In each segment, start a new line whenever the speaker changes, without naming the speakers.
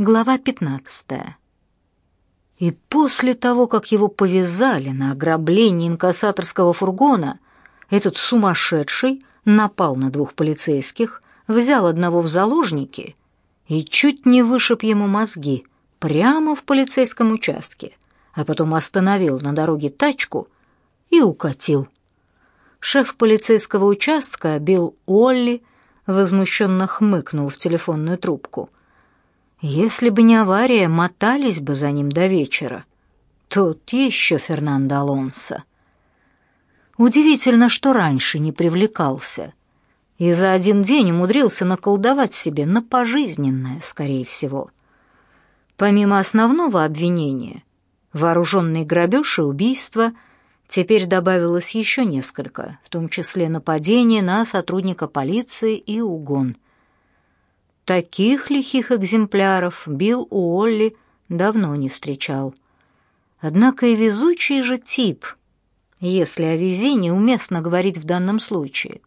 Глава 15. И после того, как его повязали на ограблении инкассаторского фургона, этот сумасшедший напал на двух полицейских, взял одного в заложники и чуть не вышиб ему мозги прямо в полицейском участке, а потом остановил на дороге тачку и укатил. Шеф полицейского участка Билл Уолли возмущенно хмыкнул в телефонную трубку — если бы не авария, мотались бы за ним до вечера. Тут еще Фернандо Алонсо. Удивительно, что раньше не привлекался. И за один день умудрился наколдовать себе на пожизненное, скорее всего. Помимо основного обвинения, вооруженный грабеж и убийство, теперь добавилось еще несколько, в том числе нападение на сотрудника полиции и угон – Таких лихих экземпляров Билл Уолли давно не встречал. Однако и везучий же тип, если о везении уместно говорить в данном случае.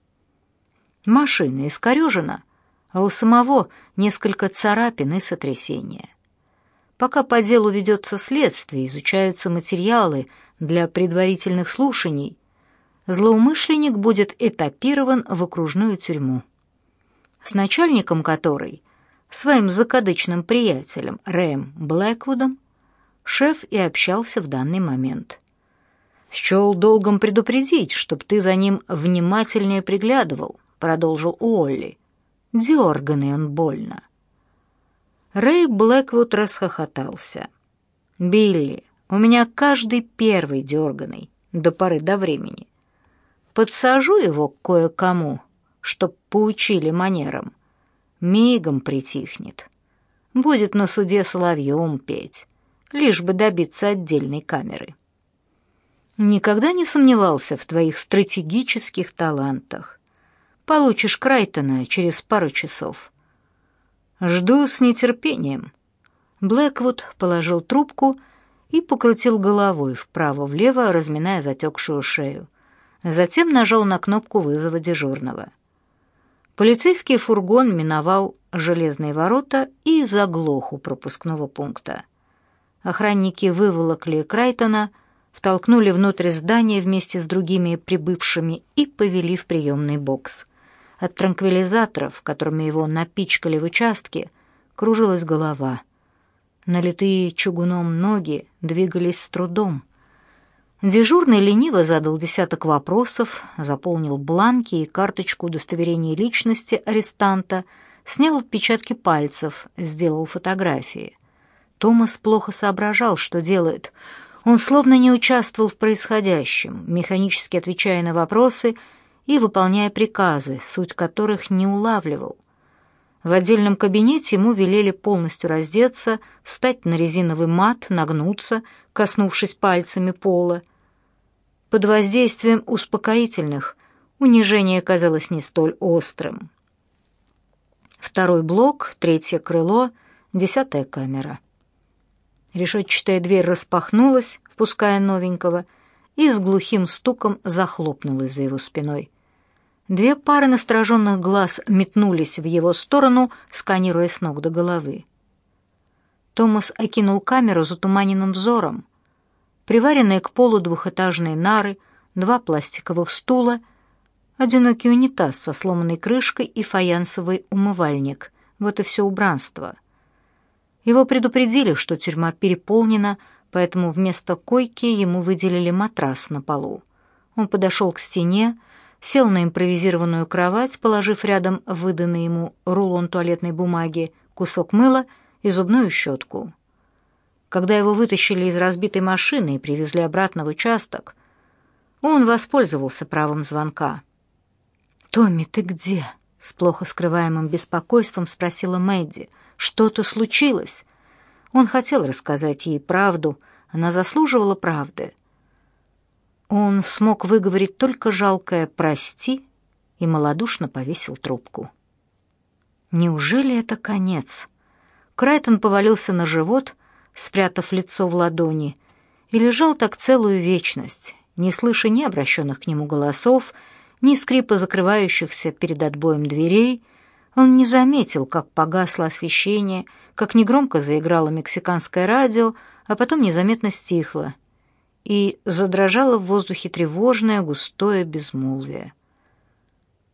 Машина искорежена, а у самого несколько царапин и сотрясения. Пока по делу ведется следствие, изучаются материалы для предварительных слушаний, злоумышленник будет этапирован в окружную тюрьму с начальником которой, своим закадычным приятелем Рэем Блэквудом, шеф и общался в данный момент. «Счел долгом предупредить, чтоб ты за ним внимательнее приглядывал», — продолжил Уолли. «Дерганный он больно». Рэй Блэквуд расхохотался. «Билли, у меня каждый первый дерганый, до поры до времени. Подсажу его кое-кому, чтоб поучили манерам. Мигом притихнет. Будет на суде соловьем петь, лишь бы добиться отдельной камеры. Никогда не сомневался в твоих стратегических талантах. Получишь Крайтона через пару часов. Жду с нетерпением. Блэквуд положил трубку и покрутил головой вправо-влево, разминая затекшую шею. Затем нажал на кнопку вызова дежурного. Полицейский фургон миновал железные ворота и заглох у пропускного пункта. Охранники выволокли Крайтона, втолкнули внутрь здания вместе с другими прибывшими и повели в приемный бокс. От транквилизаторов, которыми его напичкали в участке, кружилась голова. Налитые чугуном ноги двигались с трудом. Дежурный лениво задал десяток вопросов, заполнил бланки и карточку удостоверения личности арестанта, снял отпечатки пальцев, сделал фотографии. Томас плохо соображал, что делает. Он словно не участвовал в происходящем, механически отвечая на вопросы и выполняя приказы, суть которых не улавливал. В отдельном кабинете ему велели полностью раздеться, встать на резиновый мат, нагнуться, коснувшись пальцами пола, под воздействием успокоительных унижение казалось не столь острым. Второй блок, третье крыло, десятая камера. Решетчатая дверь распахнулась, впуская новенького, и с глухим стуком захлопнулась за его спиной. Две пары настороженных глаз метнулись в его сторону, сканируя с ног до головы. Томас окинул камеру затуманенным взором приваренные к полу двухэтажные нары, два пластиковых стула, одинокий унитаз со сломанной крышкой и фаянсовый умывальник. Вот и все убранство. Его предупредили, что тюрьма переполнена, поэтому вместо койки ему выделили матрас на полу. Он подошел к стене, сел на импровизированную кровать, положив рядом выданный ему рулон туалетной бумаги, кусок мыла и зубную щетку. Когда его вытащили из разбитой машины и привезли обратно в участок, он воспользовался правом звонка. «Томми, ты где?» — с плохо скрываемым беспокойством спросила Мэдди. «Что-то случилось?» Он хотел рассказать ей правду, она заслуживала правды. Он смог выговорить только жалкое «прости» и малодушно повесил трубку. Неужели это конец? Крайтон повалился на живот, спрятав лицо в ладони, и лежал так целую вечность, не слыша ни обращенных к нему голосов, ни скрипа закрывающихся перед отбоем дверей, он не заметил, как погасло освещение, как негромко заиграло мексиканское радио, а потом незаметно стихло, и задрожало в воздухе тревожное густое безмолвие.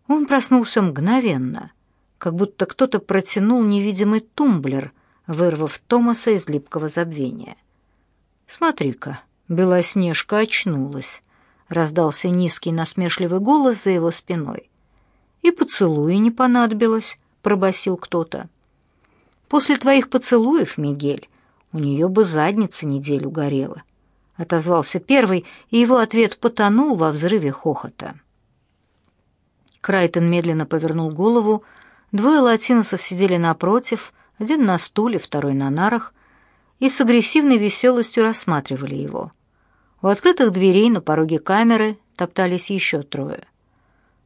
Он проснулся мгновенно, как будто кто-то протянул невидимый тумблер, вырвав Томаса из липкого забвения. «Смотри-ка, Белоснежка очнулась», — раздался низкий насмешливый голос за его спиной. «И поцелуя не понадобилось», — пробасил кто-то. «После твоих поцелуев, Мигель, у нее бы задница неделю горела», — отозвался первый, и его ответ потонул во взрыве хохота. Крайтон медленно повернул голову. Двое латиносов сидели напротив, один на стуле, второй на нарах, и с агрессивной веселостью рассматривали его. У открытых дверей на пороге камеры топтались еще трое.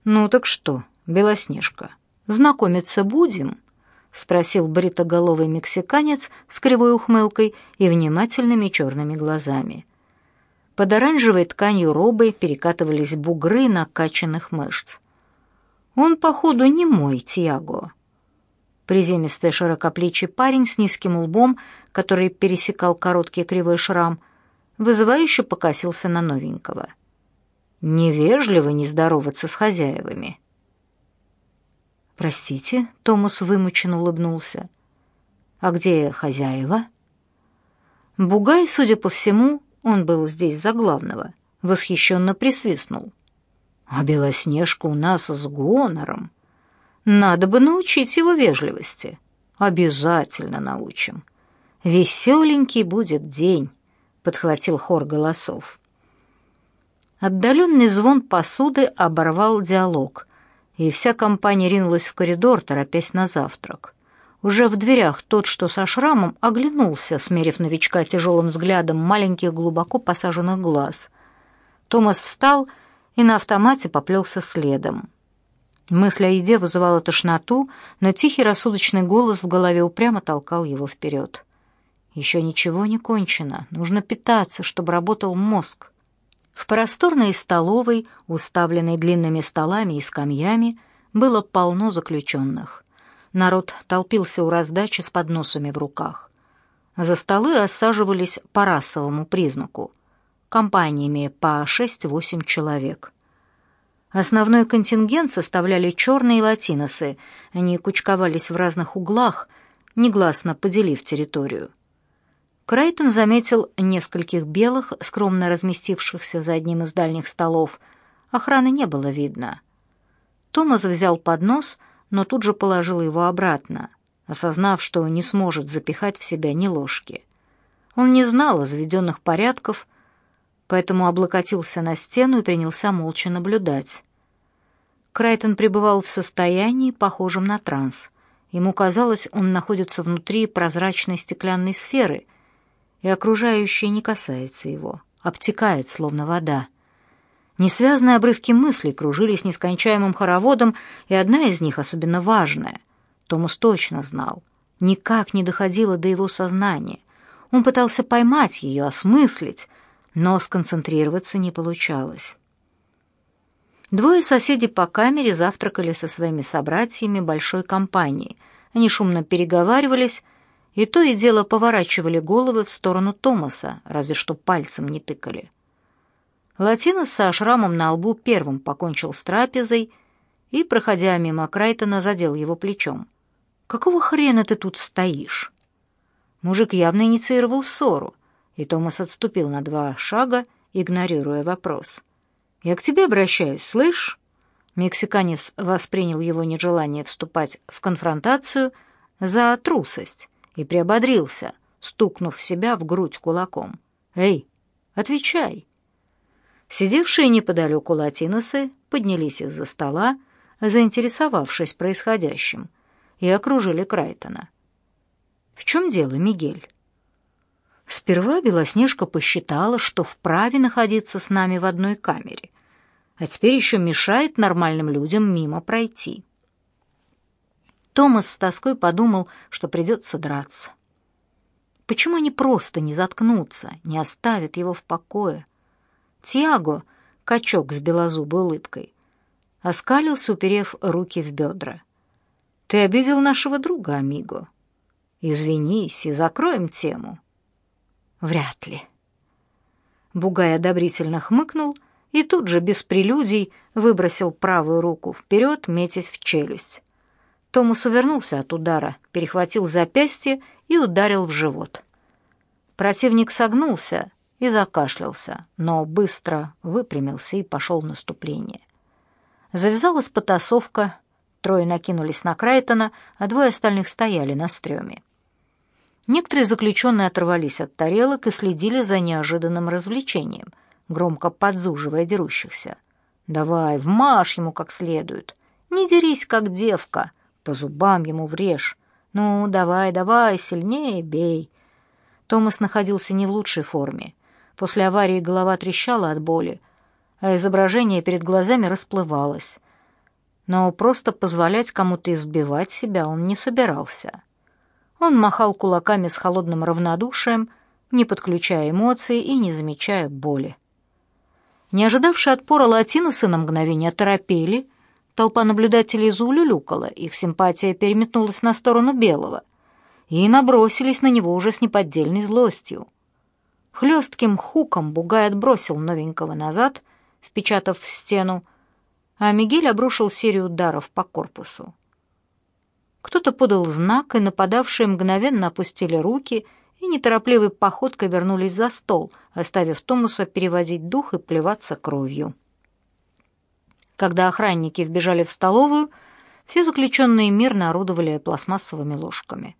«Ну так что, Белоснежка, знакомиться будем?» — спросил бритоголовый мексиканец с кривой ухмылкой и внимательными черными глазами. Под оранжевой тканью робы перекатывались бугры накачанных мышц. Он, походу, не мой Тиаго. Приземистый широкоплечий парень с низким лбом, который пересекал короткий кривой шрам, вызывающе покосился на новенького. Невежливо не здороваться с хозяевами. «Простите», — Томас вымученно улыбнулся. «А где хозяева?» Бугай, судя по всему, он был здесь за главного, восхищенно присвистнул. А Белоснежка у нас с гонором. Надо бы научить его вежливости. Обязательно научим. Веселенький будет день, подхватил хор голосов. Отдаленный звон посуды оборвал диалог, и вся компания ринулась в коридор, торопясь на завтрак. Уже в дверях тот, что со шрамом, оглянулся, смерив новичка тяжелым взглядом маленьких глубоко посаженных глаз. Томас встал и на автомате поплелся следом. Мысль о еде вызывала тошноту, но тихий рассудочный голос в голове упрямо толкал его вперед. Еще ничего не кончено, нужно питаться, чтобы работал мозг. В просторной столовой, уставленной длинными столами и скамьями, было полно заключенных. Народ толпился у раздачи с подносами в руках. За столы рассаживались по расовому признаку компаниями по 6-8 человек. Основной контингент составляли черные латиносы. Они кучковались в разных углах, негласно поделив территорию. Крайтон заметил нескольких белых, скромно разместившихся за одним из дальних столов. Охраны не было видно. Томас взял поднос, но тут же положил его обратно, осознав, что не сможет запихать в себя ни ложки. Он не знал о заведенных порядков, поэтому облокотился на стену и принялся молча наблюдать. Крайтон пребывал в состоянии, похожем на транс. Ему казалось, он находится внутри прозрачной стеклянной сферы, и окружающее не касается его, обтекает, словно вода. Несвязные обрывки мыслей кружились нескончаемым хороводом, и одна из них, особенно важная, Томас точно знал, никак не доходила до его сознания. Он пытался поймать ее, осмыслить, но сконцентрироваться не получалось. Двое соседей по камере завтракали со своими собратьями большой компании. Они шумно переговаривались, и то и дело поворачивали головы в сторону Томаса, разве что пальцем не тыкали. Латинос со шрамом на лбу первым покончил с трапезой и, проходя мимо Крайтона, задел его плечом. «Какого хрена ты тут стоишь?» Мужик явно инициировал ссору, и Томас отступил на два шага, игнорируя вопрос. «Я к тебе обращаюсь, слышь?» Мексиканец воспринял его нежелание вступать в конфронтацию за трусость и приободрился, стукнув себя в грудь кулаком. «Эй, отвечай!» Сидевшие неподалеку латиносы поднялись из-за стола, заинтересовавшись происходящим, и окружили Крайтона. «В чем дело, Мигель?» Сперва Белоснежка посчитала, что вправе находиться с нами в одной камере, а теперь еще мешает нормальным людям мимо пройти. Томас с тоской подумал, что придется драться. Почему они просто не заткнутся, не оставят его в покое? Тиаго, качок с белозубой улыбкой, оскалился, уперев руки в бедра. «Ты обидел нашего друга, Амиго. Извинись и закроем тему. Вряд ли. Бугай одобрительно хмыкнул и тут же без прелюдий выбросил правую руку вперед, метясь в челюсть. Томас увернулся от удара, перехватил запястье и ударил в живот. Противник согнулся и закашлялся, но быстро выпрямился и пошел в наступление. Завязалась потасовка, трое накинулись на Крайтона, а двое остальных стояли на стреме. Некоторые заключенные оторвались от тарелок и следили за неожиданным развлечением, громко подзуживая дерущихся. «Давай, вмажь ему как следует. Не дерись, как девка!» По зубам ему врежь. Ну, давай, давай, сильнее бей. Томас находился не в лучшей форме. После аварии голова трещала от боли, а изображение перед глазами расплывалось. Но просто позволять кому-то избивать себя он не собирался. Он махал кулаками с холодным равнодушием, не подключая эмоций и не замечая боли. Не ожидавшие отпора латиносы на мгновение оторопели — Толпа наблюдателей заулюлюкала, их симпатия переметнулась на сторону белого, и набросились на него уже с неподдельной злостью. Хлестким хуком Бугай отбросил новенького назад, впечатав в стену, а Мигель обрушил серию ударов по корпусу. Кто-то подал знак, и нападавшие мгновенно опустили руки и неторопливой походкой вернулись за стол, оставив Томаса переводить дух и плеваться кровью. Когда охранники вбежали в столовую, все заключенные мирно орудовали пластмассовыми ложками.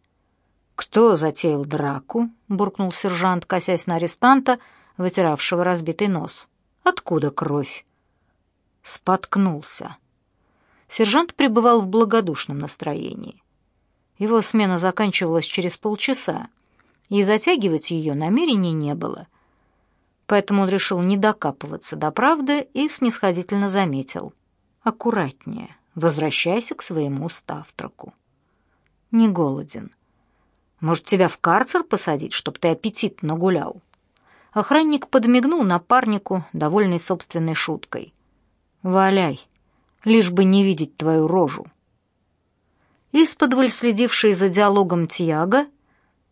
«Кто затеял драку?» — буркнул сержант, косясь на арестанта, вытиравшего разбитый нос. «Откуда кровь?» Споткнулся. Сержант пребывал в благодушном настроении. Его смена заканчивалась через полчаса, и затягивать ее намерений не было — поэтому он решил не докапываться до правды и снисходительно заметил. «Аккуратнее, возвращайся к своему ставтраку». «Не голоден. Может, тебя в карцер посадить, чтоб ты аппетит нагулял?» Охранник подмигнул напарнику, довольный собственной шуткой. «Валяй, лишь бы не видеть твою рожу». Исподволь следивший за диалогом Тиаго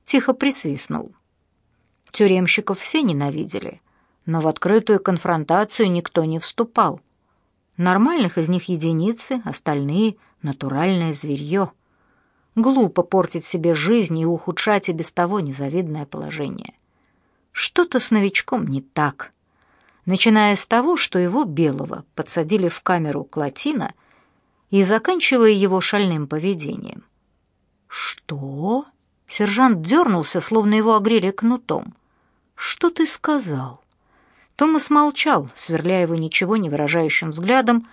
тихо присвистнул. Тюремщиков все ненавидели, но в открытую конфронтацию никто не вступал. Нормальных из них единицы, остальные — натуральное зверье. Глупо портить себе жизнь и ухудшать и без того незавидное положение. Что-то с новичком не так. Начиная с того, что его белого подсадили в камеру Клотина и заканчивая его шальным поведением. «Что?» Сержант дернулся, словно его огрели кнутом. «Что ты сказал?» Томас молчал, сверляя его ничего не выражающим взглядом,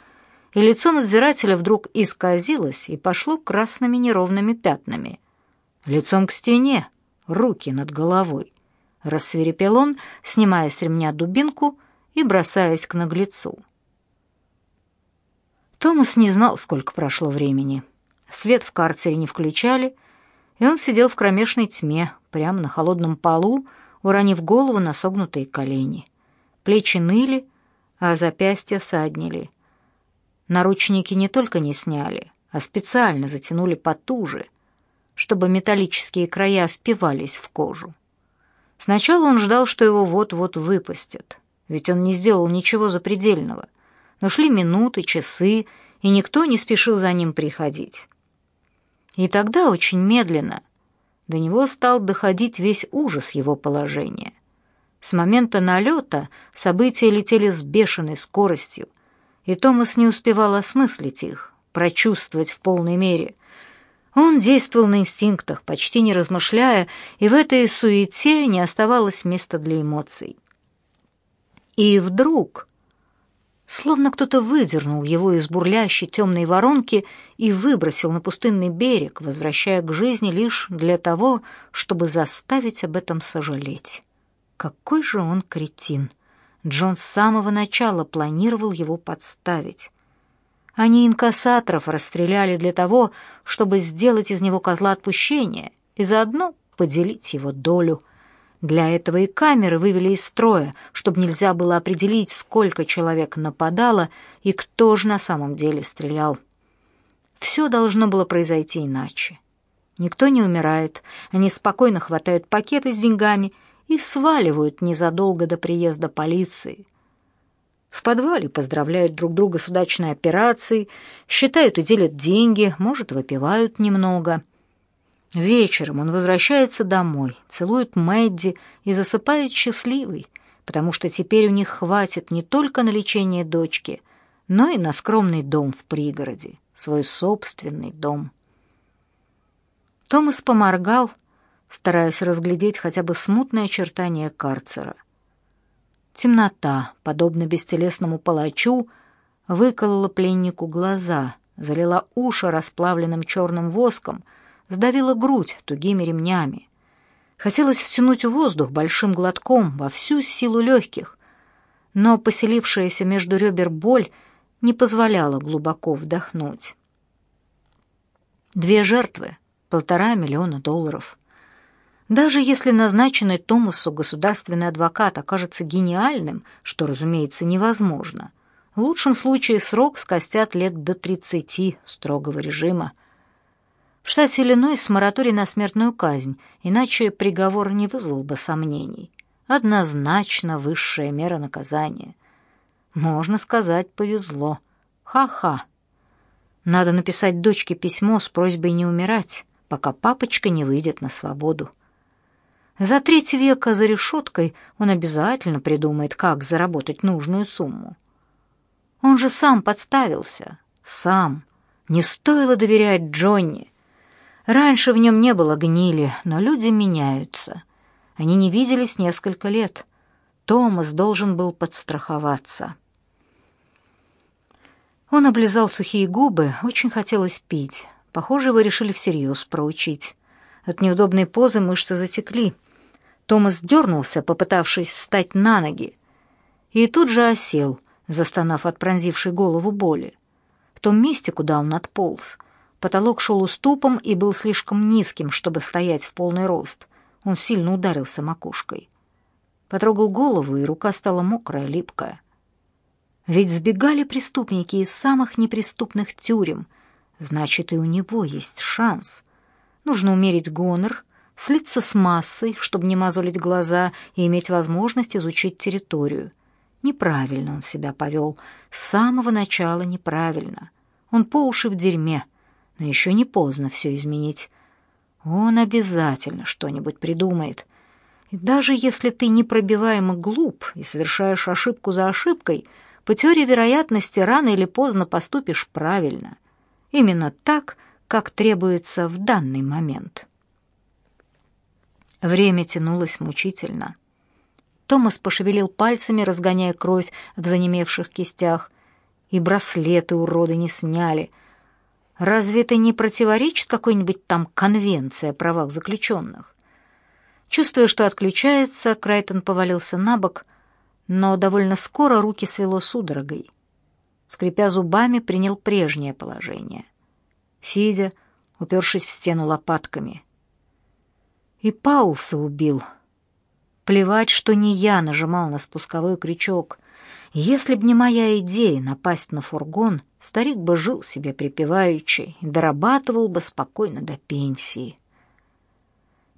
и лицо надзирателя вдруг исказилось и пошло красными неровными пятнами. Лицом к стене, руки над головой. Рассверепел он, снимая с ремня дубинку и бросаясь к наглецу. Томас не знал, сколько прошло времени. Свет в карцере не включали, и он сидел в кромешной тьме, прямо на холодном полу, уронив голову на согнутые колени. Плечи ныли, а запястья саднили. Наручники не только не сняли, а специально затянули потуже, чтобы металлические края впивались в кожу. Сначала он ждал, что его вот-вот выпустят, ведь он не сделал ничего запредельного. Но шли минуты, часы, и никто не спешил за ним приходить. И тогда очень медленно до него стал доходить весь ужас его положения — с момента налета события летели с бешеной скоростью, и Томас не успевал осмыслить их, прочувствовать в полной мере. Он действовал на инстинктах, почти не размышляя, и в этой суете не оставалось места для эмоций. И вдруг, словно кто-то выдернул его из бурлящей темной воронки и выбросил на пустынный берег, возвращая к жизни лишь для того, чтобы заставить об этом сожалеть. Какой же он кретин! Джон с самого начала планировал его подставить. Они инкассаторов расстреляли для того, чтобы сделать из него козла отпущения и заодно поделить его долю. Для этого и камеры вывели из строя, чтобы нельзя было определить, сколько человек нападало и кто же на самом деле стрелял. Все должно было произойти иначе. Никто не умирает. Они спокойно хватают пакеты с деньгами и сваливают незадолго до приезда полиции. В подвале поздравляют друг друга с удачной операцией, считают и делят деньги, может, выпивают немного. Вечером он возвращается домой, целует Мэдди и засыпает счастливый, потому что теперь у них хватит не только на лечение дочки, но и на скромный дом в пригороде, свой собственный дом. Томас поморгал, стараясь разглядеть хотя бы смутное очертание карцера. Темнота, подобно бестелесному палачу, выколола пленнику глаза, залила уши расплавленным черным воском, сдавила грудь тугими ремнями. Хотелось втянуть воздух большим глотком во всю силу легких, но поселившаяся между ребер боль не позволяла глубоко вдохнуть. Две жертвы полтора миллиона долларов. Даже если назначенный Томасу государственный адвокат окажется гениальным, что, разумеется, невозможно, в лучшем случае срок скостят лет до 30 строгого режима. В штате Иллинойс мораторий на смертную казнь, иначе приговор не вызвал бы сомнений. Однозначно высшая мера наказания. Можно сказать, повезло. Ха-ха. Надо написать дочке письмо с просьбой не умирать пока папочка не выйдет на свободу. За треть века за решеткой он обязательно придумает, как заработать нужную сумму. Он же сам подставился, сам. Не стоило доверять Джонни. Раньше в нем не было гнили, но люди меняются. Они не виделись несколько лет. Томас должен был подстраховаться. Он облизал сухие губы, очень хотелось пить. Похоже, вы решили всерьез проучить. От неудобной позы мышцы затекли. Томас дернулся, попытавшись встать на ноги, и тут же осел, застонав от пронзившей голову боли. В том месте, куда он отполз, потолок шел уступом и был слишком низким, чтобы стоять в полный рост. Он сильно ударился макушкой. Потрогал голову, и рука стала мокрая, липкая. Ведь сбегали преступники из самых неприступных тюрем, Значит, и у него есть шанс. Нужно умерить гонор, слиться с массой, чтобы не мозолить глаза и иметь возможность изучить территорию. Неправильно он себя повел. С самого начала неправильно. Он по уши в дерьме. Но еще не поздно все изменить. Он обязательно что-нибудь придумает. И даже если ты непробиваемо глуп и совершаешь ошибку за ошибкой, по теории вероятности рано или поздно поступишь правильно — Именно так, как требуется в данный момент. Время тянулось мучительно. Томас пошевелил пальцами, разгоняя кровь в занемевших кистях, и браслеты уроды не сняли. Разве это не противоречит какой-нибудь там конвенции о правах заключенных? Чувствуя, что отключается, Крайтон повалился на бок, но довольно скоро руки свело судорогой скрипя зубами, принял прежнее положение, сидя, упершись в стену лопатками. И Паулса убил. Плевать, что не я нажимал на спусковой крючок. Если б не моя идея напасть на фургон, старик бы жил себе припеваючи и дорабатывал бы спокойно до пенсии.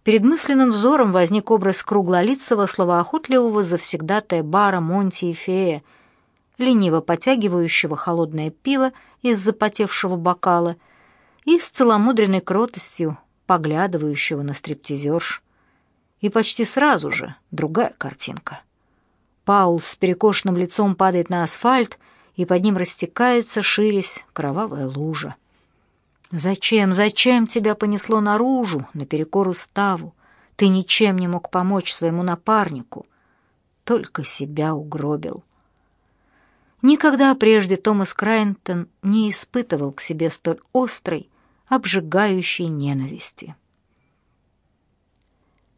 Перед мысленным взором возник образ круглолицего, словоохотливого завсегдатая бара Монти и Фея — лениво потягивающего холодное пиво из запотевшего бокала и с целомудренной кротостью поглядывающего на стриптизерш. И почти сразу же другая картинка. Паул с перекошенным лицом падает на асфальт, и под ним растекается, ширясь, кровавая лужа. «Зачем, зачем тебя понесло наружу, наперекор уставу? Ты ничем не мог помочь своему напарнику, только себя угробил». Никогда прежде Томас Крайнтон не испытывал к себе столь острой, обжигающей ненависти.